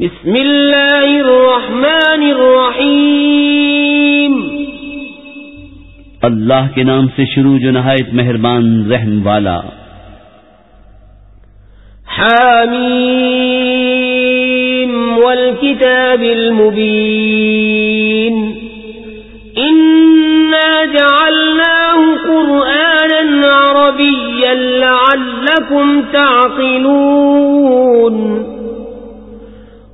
بسم الله الرحمن الرحيم. اللہ کے نام سے شروع جو نہایت مہربان رحم والا۔ حامیم والکتاب المبین۔ إنا جعلناه قرآنا عربيا لعلكم تعقلون۔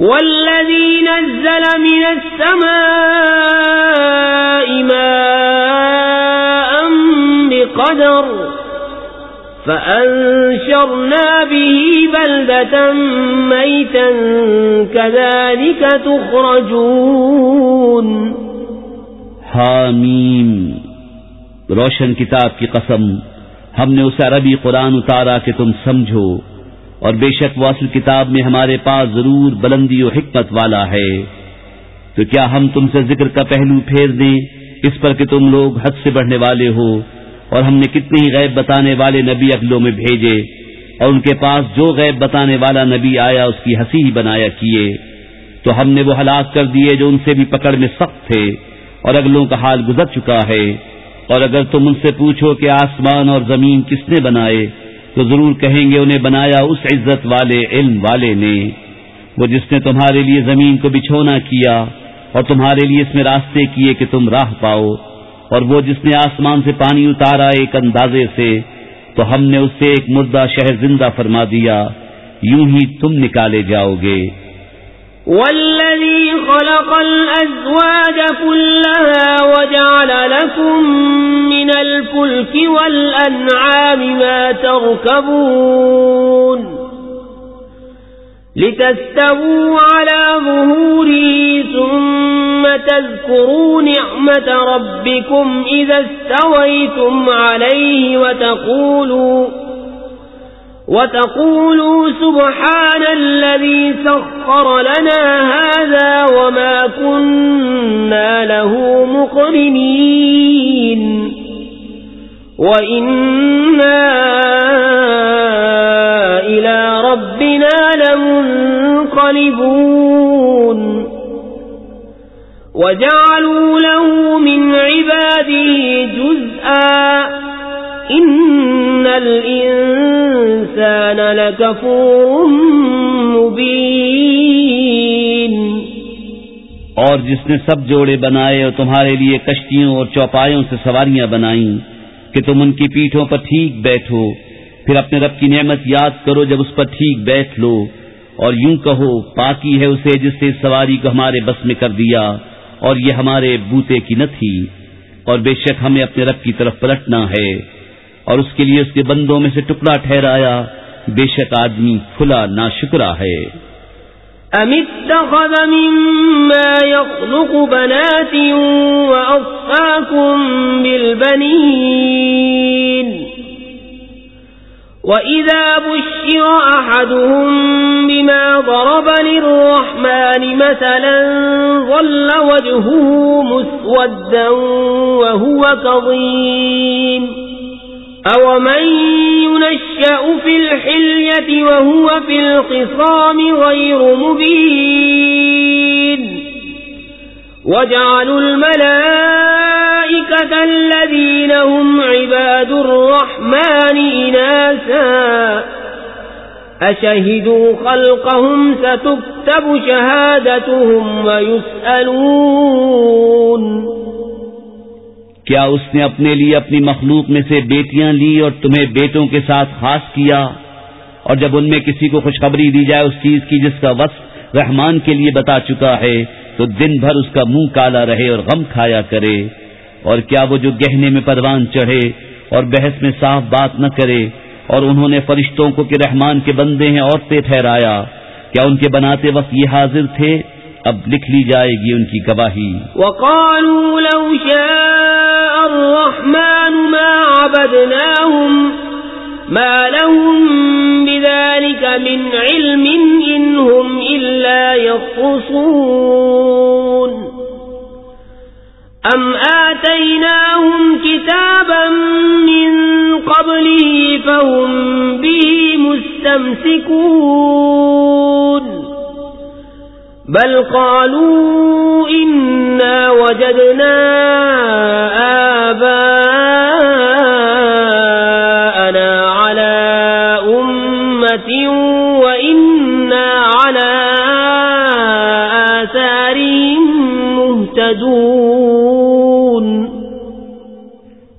والذي نزل من السماء ماء بقدر فأنشرنا به بلدة ميتا كذلك تخرجون. حامیم روشن کتاب کی قسم، ہم نے اسے عربی قرآن اتارا کہ تم سمجھو۔ اور بے شک واصل کتاب میں ہمارے پاس ضرور بلندی و حکمت والا ہے۔ تو کیا ہم تم سے ذکر کا پہلو پھیر دیں اس پر کہ تم لوگ حد سے بڑھنے والے ہو اور ہم نے کتنے ہی غیب بتانے والے نبی اگلوں میں بھیجے اور ان کے پاس جو غیب بتانے والا نبی آیا اس کی ہنسی ہی بنایا کیے۔ تو ہم نے وہ ہلاک کر دیے جو ان سے بھی پکڑ میں سخت تھے اور اگلوں کا حال گزر چکا ہے۔ اور اگر تم ان سے پوچھو کہ آسمان اور زمین کس نے بنائے تو ضرور کہیں گے انہیں بنایا اس عزت والے، علم والے نے۔ وہ جس نے تمہارے لیے زمین کو بچھونا کیا اور تمہارے لیے اس میں راستے کیے کہ تم راہ پاؤ، اور وہ جس نے آسمان سے پانی اتارا ایک اندازے سے، تو ہم نے اس سے ایک مردہ شہر زندہ فرما دیا۔ یوں ہی تم نکالے جاؤ گے۔ والذي خلق الأزواج كلها وجعل لكم من الفلك والأنعام ما تركبون لتستووا على ظهوره ثم تذكروا نعمة ربكم إذا استويتم عليه وتقولوا وتقولوا سبحان الذي سخر لنا هذا وما كنا له مقرنين وإنا إلى ربنا لمنقلبون وجعلوا له من عباده جزءا إن الإنسان لكفور مبين اور جس نے سب جوڑے بنائے اور تمہارے لیے کشتیوں اور چوپایوں سے سواریاں بنائیں کہ تم ان کی پیٹھوں پر ٹھیک بیٹھو، پھر اپنے رب کی نعمت یاد کرو جب اس پر ٹھیک بیٹھ لو، اور یوں کہو، پاکی ہے اسے جس سے سواری کو ہمارے بس میں کر دیا، اور یہ ہمارے بوتے کی نہ تھی، اور بے شک ہمیں اپنے رب کی طرف پلٹنا ہے۔ اور اس کے لیے اس کے بندوں میں سے ٹکڑا ٹھہرایا، بے شک آدمی کھلا نہ شکرا ہے۔ أم اتخذ مما يخلق بنات وأصفاكم بالبنين وإذا بشر أحدهم بما ضرب للرحمن مثلا ظل وجهه مسودا وهو كظيم أَوَمَنْ يُنَشَّأُ فِي الْحِلْيَةِ وَهُوَ فِي الْخِصَامِ غَيْرُ مُبِينٍ وَجَعَلُوا الْمَلَائِكَةَ الَّذِينَ هُمْ عِبَادُ الرَّحْمَنِ إِنَاثًا أَشَهِدُوا خَلْقَهُمْ سَتُكْتَبُ شَهَادَتُهُمْ وَيُسْأَلُونَ کیا اس نے اپنے لیے اپنی مخلوق میں سے بیٹیاں لی اور تمہیں بیٹوں کے ساتھ خاص کیا؟ اور جب ان میں کسی کو خوشخبری دی جائے اس چیز کی جس کا وصف رحمان کے لیے بتا چکا ہے، تو دن بھر اس کا منہ کالا رہے اور غم کھایا کرے۔ اور کیا وہ جو گہنے میں پروان چڑھے اور بحث میں صاف بات نہ کرے، اور انہوں نے فرشتوں کو کہ رحمان کے بندے ہیں، عورتیں ٹھہرایا۔ کیا ان کے بناتے وقت یہ حاضر تھے؟ اب لکھ لی جائے گی ان کی گواہی۔ وقالوا لو شاء الرحمن ما عبدناهم ما لهم بذلك من علم إنهم إلا يخصون أم آتيناهم كتابا من قبله فهم به مستمسكون. بل قالوا إنا وجدنا آباءنا على أمة وإنا على آثارهم مهتدون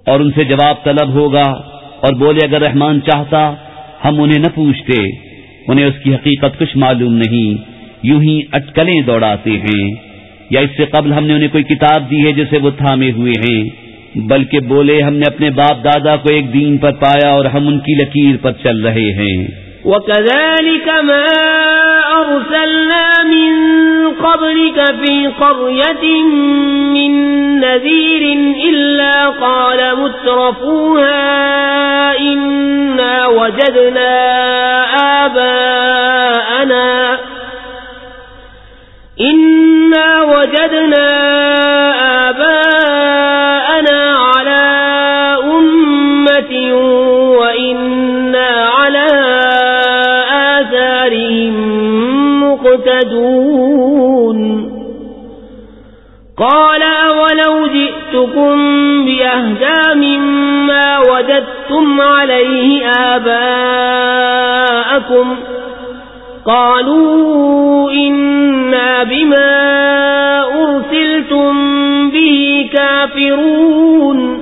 اور ان سے جواب طلب ہوگا اور بولے اگر رحمان چاہتا ہم انہیں نہ پوچھتے، انہیں اس کی حقیقت کچھ معلوم نہیں۔ یوں ہی اٹکلیں دوڑاتے ہیں۔ یا اس سے قبل ہم نے انہیں کوئی کتاب دی ہے جسے وہ تھامے ہوئے ہیں۔ بلکہ بولے ہم نے اپنے باپ دادا کو ایک دین پر پایا اور ہم ان کی لکیر پر چل رہے ہیں۔ وَكَذَلِكَ مَا أَرْسَلْنَا مِن قَبْلِكَ فِي قَرْيَةٍ مِّن نَذِيرٍ إِلَّا قَالَ مُتْرَفُوهَا إِنَّا وَجَدْنَا آبَاءَنَا وجدنا آباءنا على أمة وإنا على آثارهم مقتدون. قال أولو جئتكم بأهدى مما وجدتم عليه آباءكم؟ قالوا إنا بما أرسلتم به كافرون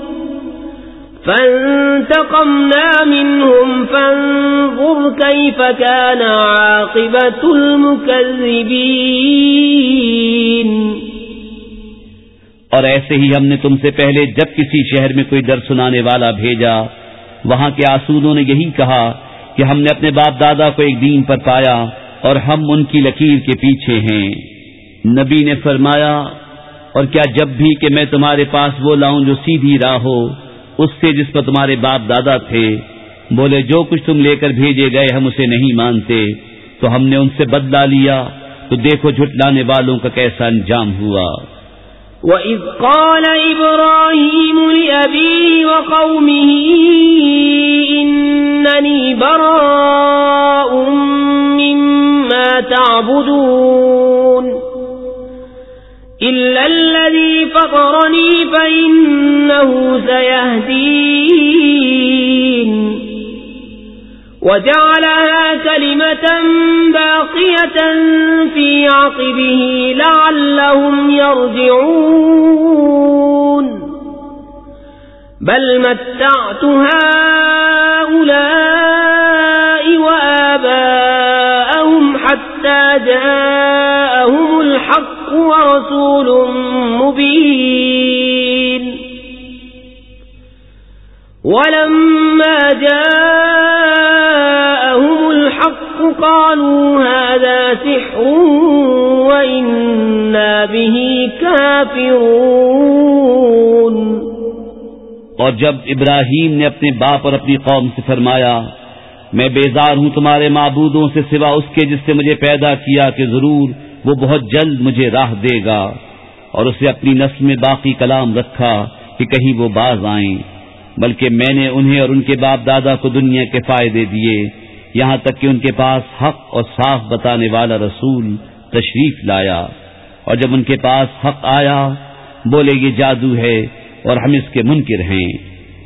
فانتقمنا منهم فانظر كيف كان عاقبة المكذبين اور ایسے ہی ہم نے تم سے پہلے جب کسی شہر میں کوئی در سنانے والا بھیجا، وہاں کے آسودوں نے یہی کہا کہ ہم نے اپنے باپ دادا کو ایک دین پر پایا اور ہم ان کی لکیر کے پیچھے ہیں۔ نبی نے فرمایا، اور کیا جب بھی کہ میں تمہارے پاس وہ لاؤں جو سیدھی راہ ہو، اس سے جس پر تمہارے باپ دادا تھے، بولے جو کچھ تم لے کر بھیجے گئے ہم اسے نہیں مانتے، تو ہم نے ان سے بدلا لیا۔ تو دیکھو جھٹلانے والوں کا کیسا انجام ہوا۔ وَإِذْ قَالَ إِبْرَاهِيمُ لِأَبِيهِ وَقَوْمِهِ إِنَّنِي بَرَاءٌ تَعْبُدُونَ. إِلَّا الَّذِي فَطَرَنِي فَإِنَّهُ سَيَهْدِينِ. وجعلها كلمة باقية في عقبه لعلهم يرجعون. بل متعت هؤلاء وآباءهم حتى جاءهم الحق ورسول مبين ولما جاءهم الحق قالوا هذا سحر وإنا به كافرون اور جب ابراہیم نے اپنے باپ اور اپنی قوم سے فرمایا میں بیزار ہوں تمہارے معبودوں سے سوا اس کے جس سے مجھے پیدا کیا کہ ضرور وہ بہت جلد مجھے راہ دے گا۔ اور اسے اپنی نسل میں باقی کلام رکھا کہ کہیں وہ باز آئیں۔ بلکہ میں نے انہیں اور ان کے باپ دادا کو دنیا کے فائدے دیے۔ یہاں تک کہ ان کے پاس حق اور صاف بتانے والا رسول تشریف لایا۔ اور جب ان کے پاس حق آیا، بولے یہ جادو ہے اور ہم اس کے منکر ہیں۔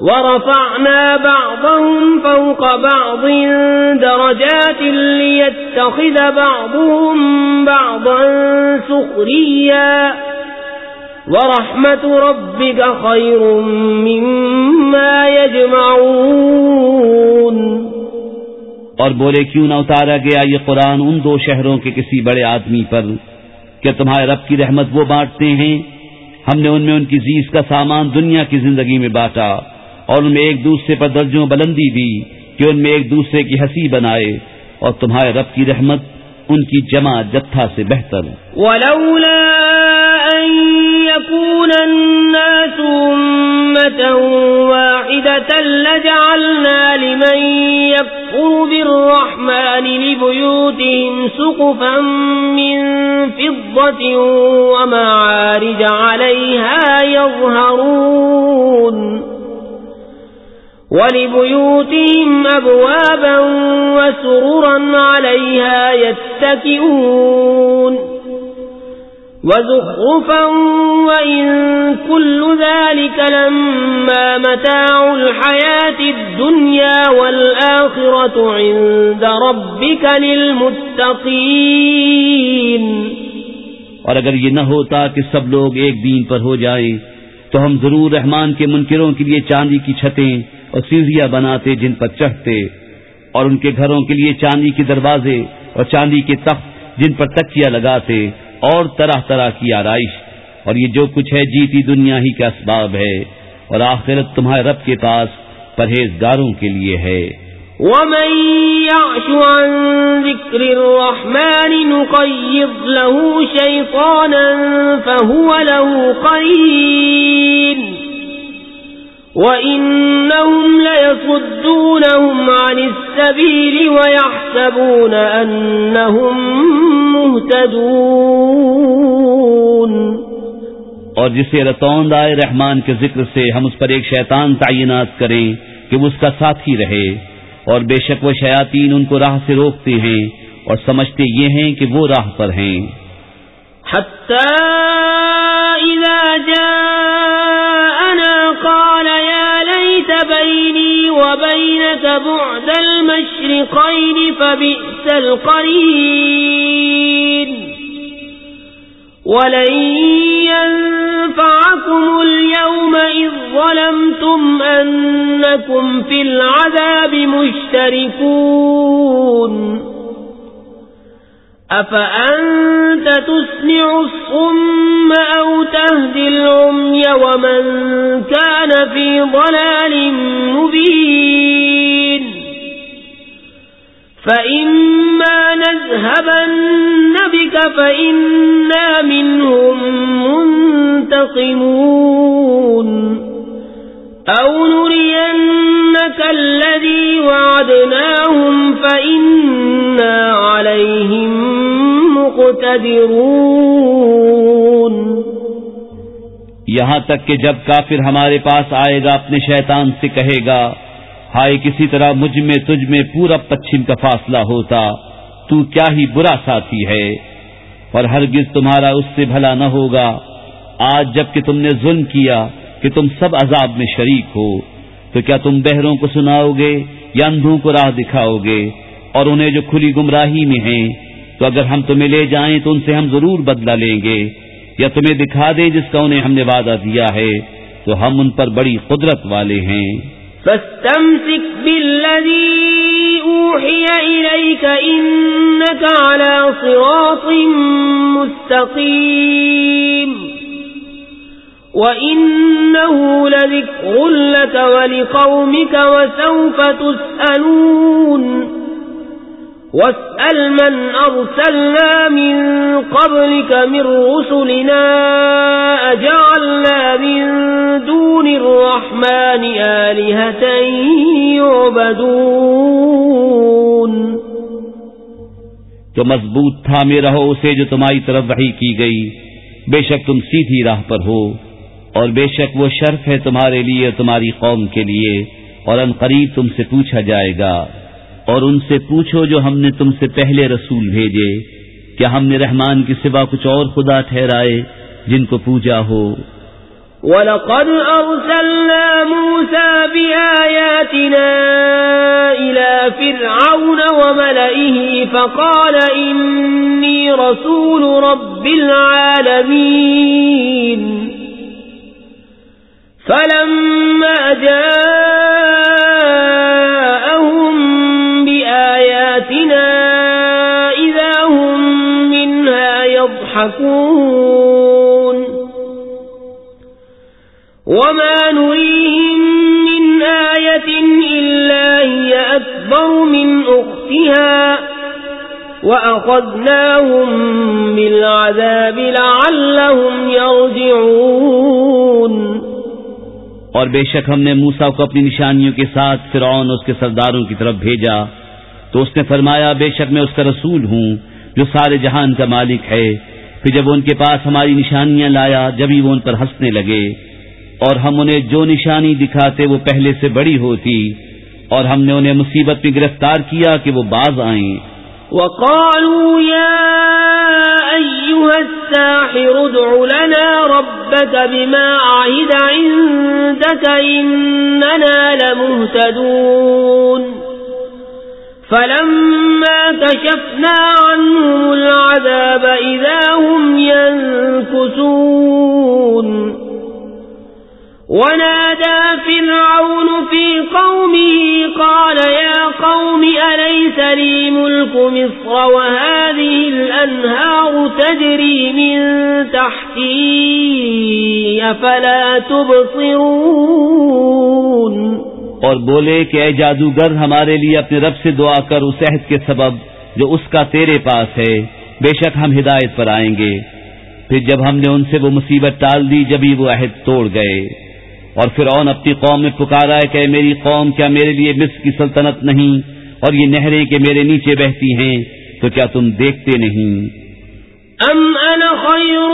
ورفعنا بعضهم فوق بعض درجات ليتخذ بعضهم بعضا سخريا. ورحمة ربك خير مما يجمعون. اور بولے کیوں نہ اتارا گیا یہ قرآن ان دو شہروں کے کسی بڑے آدمی پر کہ تمہارے رب کی رحمت وہ بانٹتے ہیں؟ ہم نے ان میں ان کی زیز کا سامان دنیا کی زندگی میں بانٹا۔ اور ان میں ایک دوسرے پر درجوں بلندی دی کہ ان میں ایک دوسرے کی ہنسی بنائے اور تمہارے رب کی رحمت ان کی جمع جتھا سے بہتر ولولا ان يكون الناس امه واحده لجعلنا لمن يكفر بالرحمن لبيوتهم سقفا من فضه ومعارج عليها يظهرون۔ ولبيوتهم أبوابا وسررا عليها يتكئون وزخرفا وإن كل ذلك لما متاع الحياة الدنيا والآخرة عند ربك للمتقين اور اگر یہ نہ ہوتا کہ سب لوگ ایک دین پر ہو جائیں تو ہم ضرور رحمان کے منکروں کے لیے چاندی کی چھتیں اور سیڑھیاں بناتے جن پر چڑھتے، اور ان کے گھروں کے لیے چاندی کے دروازے اور چاندی کے تخت جن پر تکیا لگاتے، اور طرح طرح کی آرائش۔ اور یہ جو کچھ ہے جیتی دنیا ہی کا اسباب ہے، اور آخرت تمہارے رب کے پاس پرہیزگاروں کے لیے ہے۔ ومن يعش عن ذكر الرحمن نقيض له شيطانا فهو له قرين۔ وَإِنَّهُمْ لَيَصُدُّونَهُمْ عَنِ السَّبِيلِ وَيَحْسَبُونَ أَنَّهُمْ مُهْتَدُونَ اور جسے رتوند آئے رحمان کے ذکر سے ہم اس پر ایک شیطان تعینات کریں کہ وہ اس کا ساتھی رہے اور بے شک وہ شیاطین ان کو راہ سے روکتے ہیں اور سمجھتے یہ ہیں کہ وہ راہ پر ہیں۔ حتى إذا جاءنا بيني وبينك بعد المشرقين فبئس القرين. ولن ينفعكم اليوم إذ ظلمتم أنكم في العذاب مشتركون. أفأنت تسمع الصم أو تهدي العمي ومن كان في ضلال مبين فإما نذهبن بك فإنا منهم منتقمون أو نرينك الذي وعدناهم فإنا عليهم یہاں تک کہ جب کافر ہمارے پاس آئے گا، اپنے شیطان سے کہے گا، ہائے کسی طرح مجھ میں، تجھ میں پورا پچھم کا فاصلہ ہوتا، تو کیا ہی برا ساتھی ہے؟ اور ہرگز تمہارا اس سے بھلا نہ ہوگا۔ آج جبکہ تم نے ظلم کیا کہ تم سب عذاب میں شریک ہو، تو کیا تم بہروں کو سناؤ گے یا اندھوں کو راہ دکھاؤ گے؟ اور انہیں جو کھلی گمراہی میں ہیں تو اگر ہم تمہیں لے جائیں تو ان سے ہم ضرور بدلہ لیں گے، یا تمہیں دکھا دیں جس کا انہیں ہم نے وعدہ دیا ہے، تو ہم ان پر بڑی قدرت والے ہیں۔ فاستمسك بالذي أوحي إليك إنك على صراط مستقيم. وإنه لذكر لك ولقومك وسوف تسألون. واسأل من أرسلنا من قبلك من رسلنا أجعلنا من دون الرحمن آلهة يعبدون. تو مضبوط تھامے رہو اسے جو تمہاری طرف وحی کی گئی، بے شک تم سیدھی راہ پر ہو، اور بے شک وہ شرف ہے تمہارے لیے اور تمہاری قوم کے لیے، اور ان قریب تم سے پوچھا جائے گا۔ اور ان سے پوچھو جو ہم نے تم سے پہلے رسول بھیجے، کیا ہم نے رحمان کے سوا کچھ اور خدا ٹھہرائے جن کو پوجا ہو؟ وَلَقَدْ أَرْسَلْنَا مُوسَى بِآيَاتِنَا إِلَى فِرْعَوْنَ وَمَلَئِهِ فَقَالَ إِنِّي رَسُولُ رَبِّ الْعَالَمِينَ فَلَمَّا جَاءَهُمْ يَضْحَكُونَ وَمَا نُرِيهِمْ مِنْ آيَةٍ إِلَّا هِيَ أَكْبَرُ مِنْ أُخْتِهَا وَأَخَذْنَاهُمْ بِالْعَذَابِ لَعَلَّهُمْ يَرْجِعُونَ. اور بے شک ہم نے موسا کو اپنی نشانیوں کے ساتھ فرعون اس کے سرداروں کی طرف بھیجا تو اس نے فرمایا، بے شک میں اس کا رسول ہوں جو سارے جہان کا مالک ہے۔ پھر جب ان کے پاس ہماری نشانیاں لایا جبھی وہ ان پر ہنسنے لگے، اور ہم انہیں جو نشانی دکھاتے وہ پہلے سے بڑی ہوتی، اور ہم نے انہیں مصیبت میں گرفتار کیا کہ وہ باز آئیں۔ وقالوا يا أيها الساحر ادع لنا ربك بما عهد عندك إننا لمهتدون۔ فلما كشفنا عنهم العذاب إذا هم ينكسون ونادى فرعون في قومه، قال يا قوم أليس لي ملك مصر وهذه الأنهار تجري من تحتي أفلا تبصرون؟ اور بولے کہ اے جادوگر، ہمارے لیے اپنے رب سے دعا کر اس عہد کے سبب جو اس کا تیرے پاس ہے، بے شک ہم ہدایت پر آئیں گے۔ پھر جب ہم نے ان سے وہ مصیبت ٹال دی، جبھی وہ عہد توڑ گئے۔ اور پھر اون اپنی قوم میں پکارا ہے کہ میری قوم، کیا میرے لیے مصر کی سلطنت نہیں؟ اور یہ نہریں کہ میرے نیچے بہتی ہیں، تو کیا تم دیکھتے نہیں؟ ام انا خیر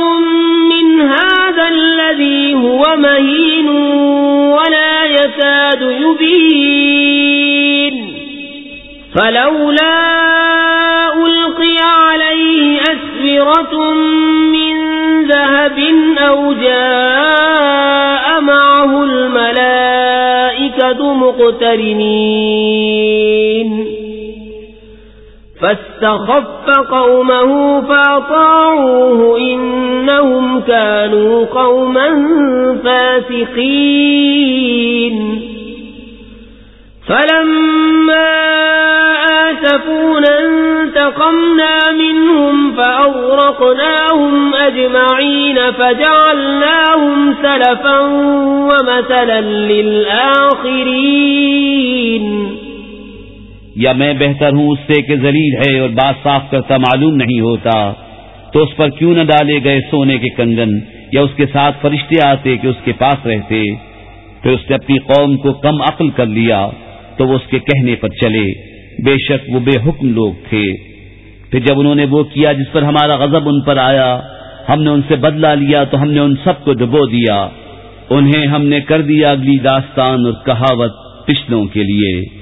من هذا الذي هو مهين ولا يساد يبين فلولا ألقي عليه أسفرة من ذهب أو جاء معه الملائكة مقترنين فاستخف قومه فأطاعوه إنهم كانوا قوما فاسقين. فلما آسفونا انتقمنا منهم فأغرقناهم أجمعين فجعلناهم سلفا ومثلا للآخرين. یا میں بہتر ہوں اس سے کہ ذلیل ہے اور بات صاف کرتا معلوم نہیں ہوتا، تو اس پر کیوں نہ ڈالے گئے سونے کے کنگن یا اس کے ساتھ فرشتے آتے کہ اس کے پاس رہتے؟ پھر اس نے اپنی قوم کو کم عقل کر لیا، تو وہ اس کے کہنے پر چلے۔ بے شک وہ بے حکم لوگ تھے۔ پھر جب انہوں نے وہ کیا جس پر ہمارا غضب ان پر آیا، ہم نے ان سے بدلہ لیا تو ہم نے ان سب کو ڈبو دیا۔ انہیں ہم نے کر دیا اگلی داستان اور کہاوت پچھلوں کے لیے۔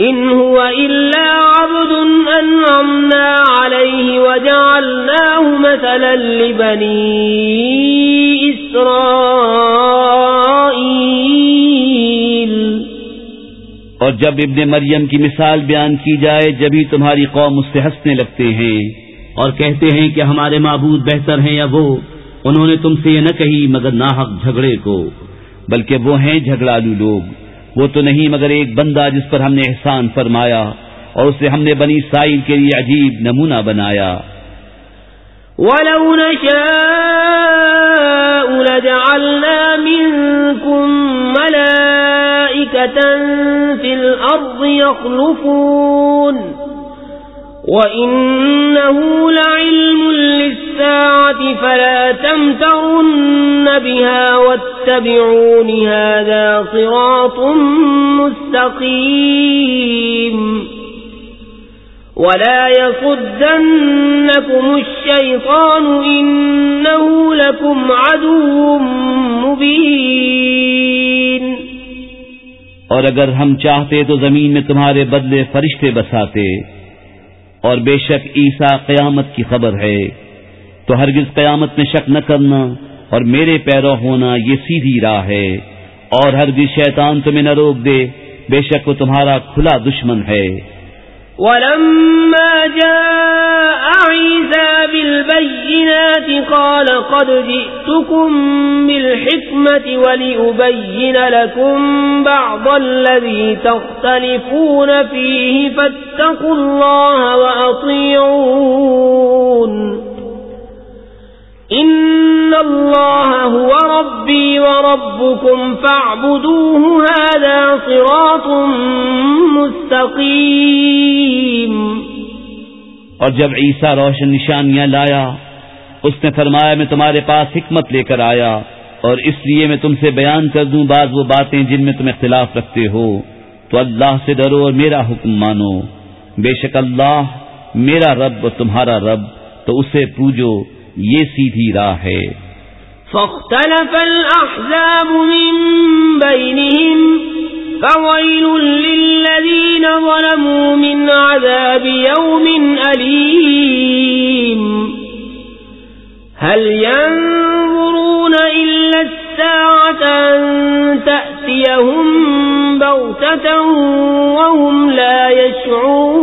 إن هو إلا عبد أنعمنا عليه وجعلناه مثلا لبني إسرائيل. اور جب ابن مریم کی مثال بیان کی جائے جبھی تمہاری قوم اس سے ہنسنے لگتے ہیں اور کہتے ہیں کہ ہمارے معبود بہتر ہیں یا وہ، انہوں نے تم سے یہ نہ کہی مگر ناحق جھگڑے کو، بلکہ وہ ہیں جھگڑالو لوگ۔ وہ تو نہیں مگر ایک بندہ جس پر ہم نے احسان فرمایا اور اسے ہم نے بنی سائل کے لیے عجیب نمونہ بنایا۔ ولو نشاء لجعلنا منكم ملائكة في الأرض يخلفون وإنه لعلم للساعة فلا تمترن بها واتبعون هذا صراط مستقيم. ولا يصدنكم الشيطان، إنه لكم عدو مبين. اور اگر ہم چاہتے تو زمین میں تمہارے بدلے فرشتے بساتے، اور بے شک عیسا قیامت کی خبر ہے، تو ہرگز قیامت میں شک نہ کرنا اور میرے پیرو ہونا یہ سیدھی راہ ہے اور ہرگز شیطان تمہیں نہ روک دے، بے شک وہ تمہارا کھلا دشمن ہے۔ ولما جاء عيسى بالبينات قال قد جئتكم بالحكمة ولأبين لكم بعض الذي تختلفون فيه فاتقوا الله وأطيعون۔ إن الله هو ربي وربكم فاعبدوه هذا صراط مستقيم اور جب عیسیٰ روشن نشانیاں لایا، اس نے فرمایا، میں تمہارے پاس حکمت لے کر آیا اور اس لیے میں تم سے بیان کر دوں بعض وہ باتیں جن میں تم اختلاف رکھتے ہو۔ تو اللہ سے ڈرو اور میرا حکم مانو۔ بے شک اللہ میرا رب اور تمہارا رب، تو اسے پوجو۔ یہ سیدھی راہ ہے۔ فاختلف الأحزاب من بينهم، فويل للذين ظلموا من عذاب يوم أليم. هل ينظرون إلا الساعة أن تأتيهم بغتة وهم لا يشعرون؟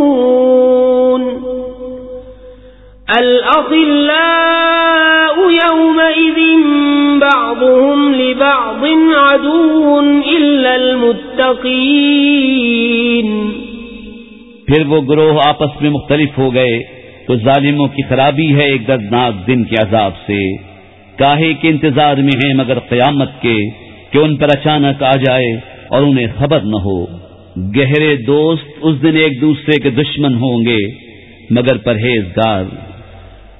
الأخلاء بعضهم لبعض عدو إلا المتقين. پھر وہ گروہ آپس میں مختلف ہو گئے تو ظالموں کی خرابی ہے ایک دردناک دن کے عذاب سے۔ کاہے کے انتظار میں ہیں مگر قیامت کے کہ ان پر اچانک آ جائے اور انہیں خبر نہ ہو۔ گہرے دوست اس دن ایک دوسرے کے دشمن ہوں گے، مگر پرہیزگار۔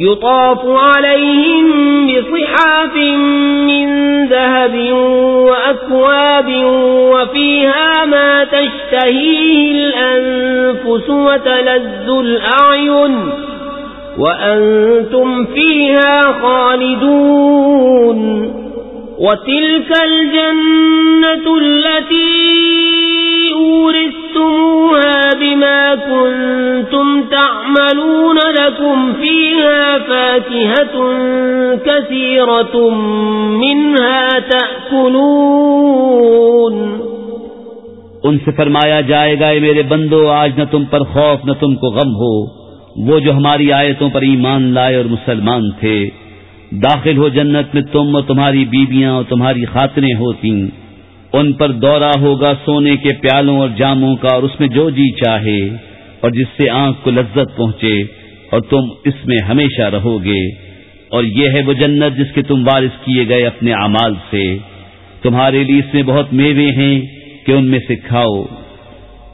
يطاف عليهم بصحاف من ذهب وأكواب وفيها ما تشتهيه الأنفس وتلذ الأعين وأنتم فيها خالدون وتلك الجنة التي أورثتموها بما كنتم تعلمون تعملون لكم فيها فاكهة كثيرة منها تأكلون ان سے فرمایا جائے گا، اے میرے بندو، آج نہ تم پر خوف، نہ تم کو غم ہو۔ وہ جو ہماری آیتوں پر ایمان لائے اور مسلمان تھے، داخل ہو جنت میں تم اور تمہاری بیویاں اور تمہاری خاتریں ہوتی ان پر دورہ ہوگا سونے کے پیالوں اور جاموں کا اور اس میں جو جی چاہے۔ اور جس سے آنکھ کو لذت پہنچے اور تم اس میں ہمیشہ رہو گے اور یہ ہے وہ جنت جس کے تم وارث کیے گئے اپنے اعمال سے۔ تمہارے لیے اس میں بہت میوے ہیں کہ ان میں سے کھاؤ۔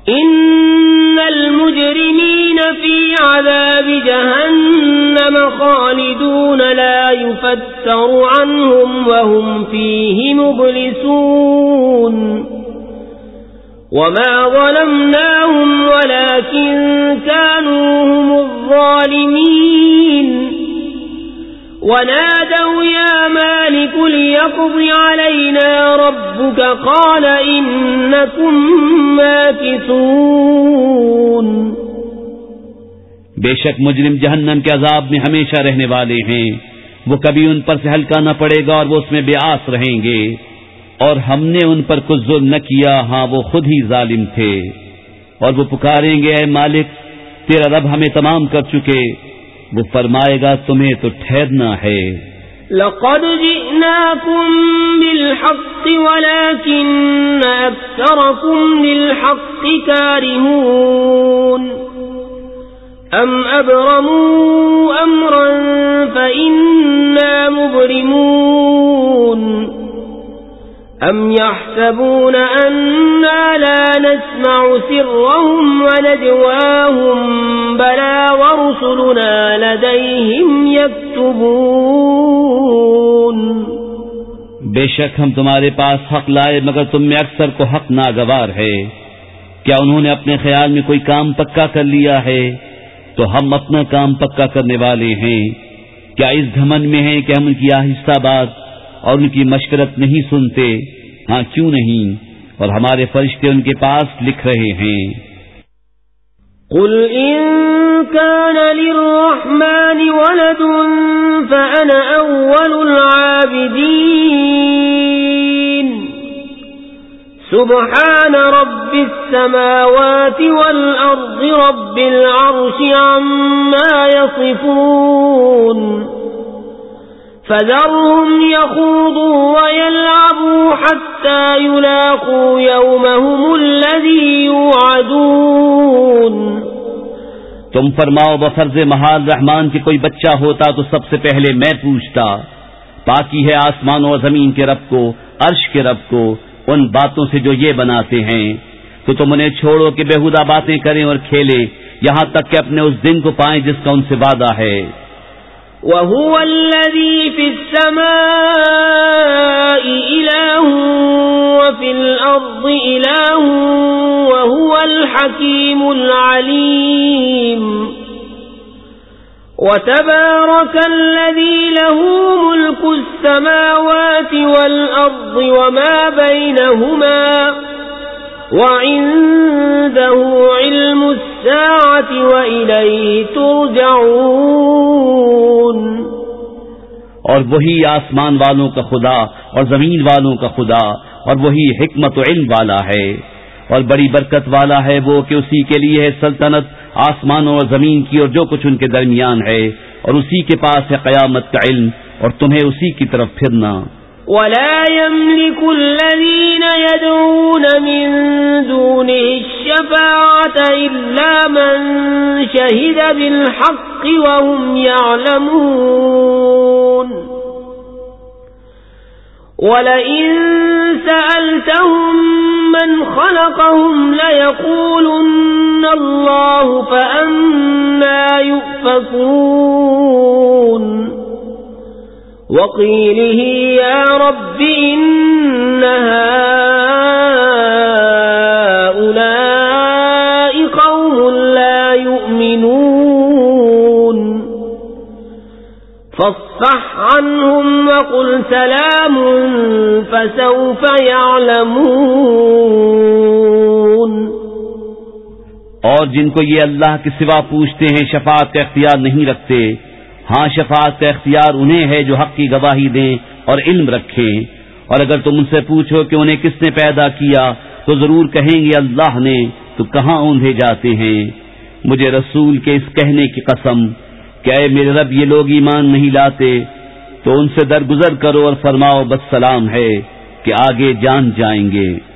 ان المجرمین فی عذاب جہنم خالدون لا يفتر عنهم وهم فيه مبلسون۔ وما ظلمناهم ولكن كانوا هم الظالمين ونادوا يا مالك ليقض علينا ربك قال إنكم ماكثون بے شک مجرم جہنم کے عذاب میں ہمیشہ رہنے والے ہیں۔ وہ کبھی ان پر سے ہلکا نہ پڑے گا اور وہ اس میں بے آس رہیں گے۔ اور ہم نے ان پر کچھ ظلم نہ کیا ہاں وہ خود ہی ظالم تھے۔ اور وہ پکاریں گے، اے مالک، تیرا رب ہمیں تمام کر چکے۔ وہ فرمائے گا، تمہیں تو ٹھہرنا ہے۔ لقد جئناكم بالحق ولكن أكثركم للحق كارهون أم أبرموا أمرا فإنا مبرمون۔ أم يحسبون أنا لا نسمع سرهم ونجواهم بلا ورسلنا لديهم يكتبون بے شک ہم تمہارے پاس حق لائے مگر تم میں اکثر کو حق ناگوار ہے۔ کیا انہوں نے اپنے خیال میں کوئی کام پکا کر لیا ہے؟ تو ہم اپنا کام پکا کرنے والے ہیں۔ کیا اس گھمن میں ہیں کہ ہم ان کی آہستہ بات اور ان کی مشورت نہیں سنتے؟ ہاں کیوں نہیں؟ اور ہمارے فرشتے ان کے پاس لکھ رہے ہیں۔ قل إن كان للرحمن ولد فأنا أول العابدين سبحان رب السماوات والأرض رب العرش عما يصفون فذرهم يخوضوا ويلعبوا حتى يلاقوا يومهم الذي يوعدون. تم فرماؤ بفرز محال رحمان کے کوئی بچہ ہوتا تو سب سے پہلے میں پوچھتا، باقی ہے آسمان اور زمین کے رب کو، عرش کے رب کو، ان باتوں سے جو یہ بناتے ہیں۔ تو تم انہیں چھوڑو کہ بےحدہ باتیں کریں اور کھیلے یہاں تک کہ اپنے اس دن کو پائیں جس کا ان سے وعدہ ہے۔ وهو الذي في السماء إله وفي الأرض إله وهو الحكيم العليم وتبارك الذي له ملك السماوات والأرض وما بينهما وعنده علم الساعة وإليه ترجعون اور وہی آسمان والوں کا خدا اور زمین والوں کا خدا اور وہی حکمت و علم والا ہے اور بڑی برکت والا ہے وہ کہ اسی کے لیے ہے سلطنت آسمانوں اور زمین کی اور جو کچھ ان کے درمیان ہے اور اسی کے پاس ہے قیامت کا علم اور تمہیں اسی کی طرف پھرنا۔ ولا يملك الذين يدعون من دونه الشفاعة إلا من شهد بالحق وهم يعلمون. ولئن سألتهم من خلقهم ليقولن الله فأنا يؤفكون. وقيله يا رب إن هؤلاء قوم لا يؤمنون. فاصفح عنهم وقل سلام فسوف يعلمون. اور جن کو یہ اللہ کے سوا پوچھتے ہیں، شفاعت کا اختیار نہیں رکھتے ہاں شفاعت کا اختیار انہیں ہے جو حق کی گواہی دیں اور علم رکھیں۔ اور اگر تم ان سے پوچھو کہ انہیں کس نے پیدا کیا، تو ضرور کہیں گے اللہ نے، تو کہاں اوندھے جاتے ہیں؟ مجھے رسول کے اس کہنے کی قسم کہ اے میرے رب یہ لوگ ایمان نہیں لاتے، تو ان سے درگزر کرو اور فرماؤ بس سلام ہے کہ آگے جان جائیں گے۔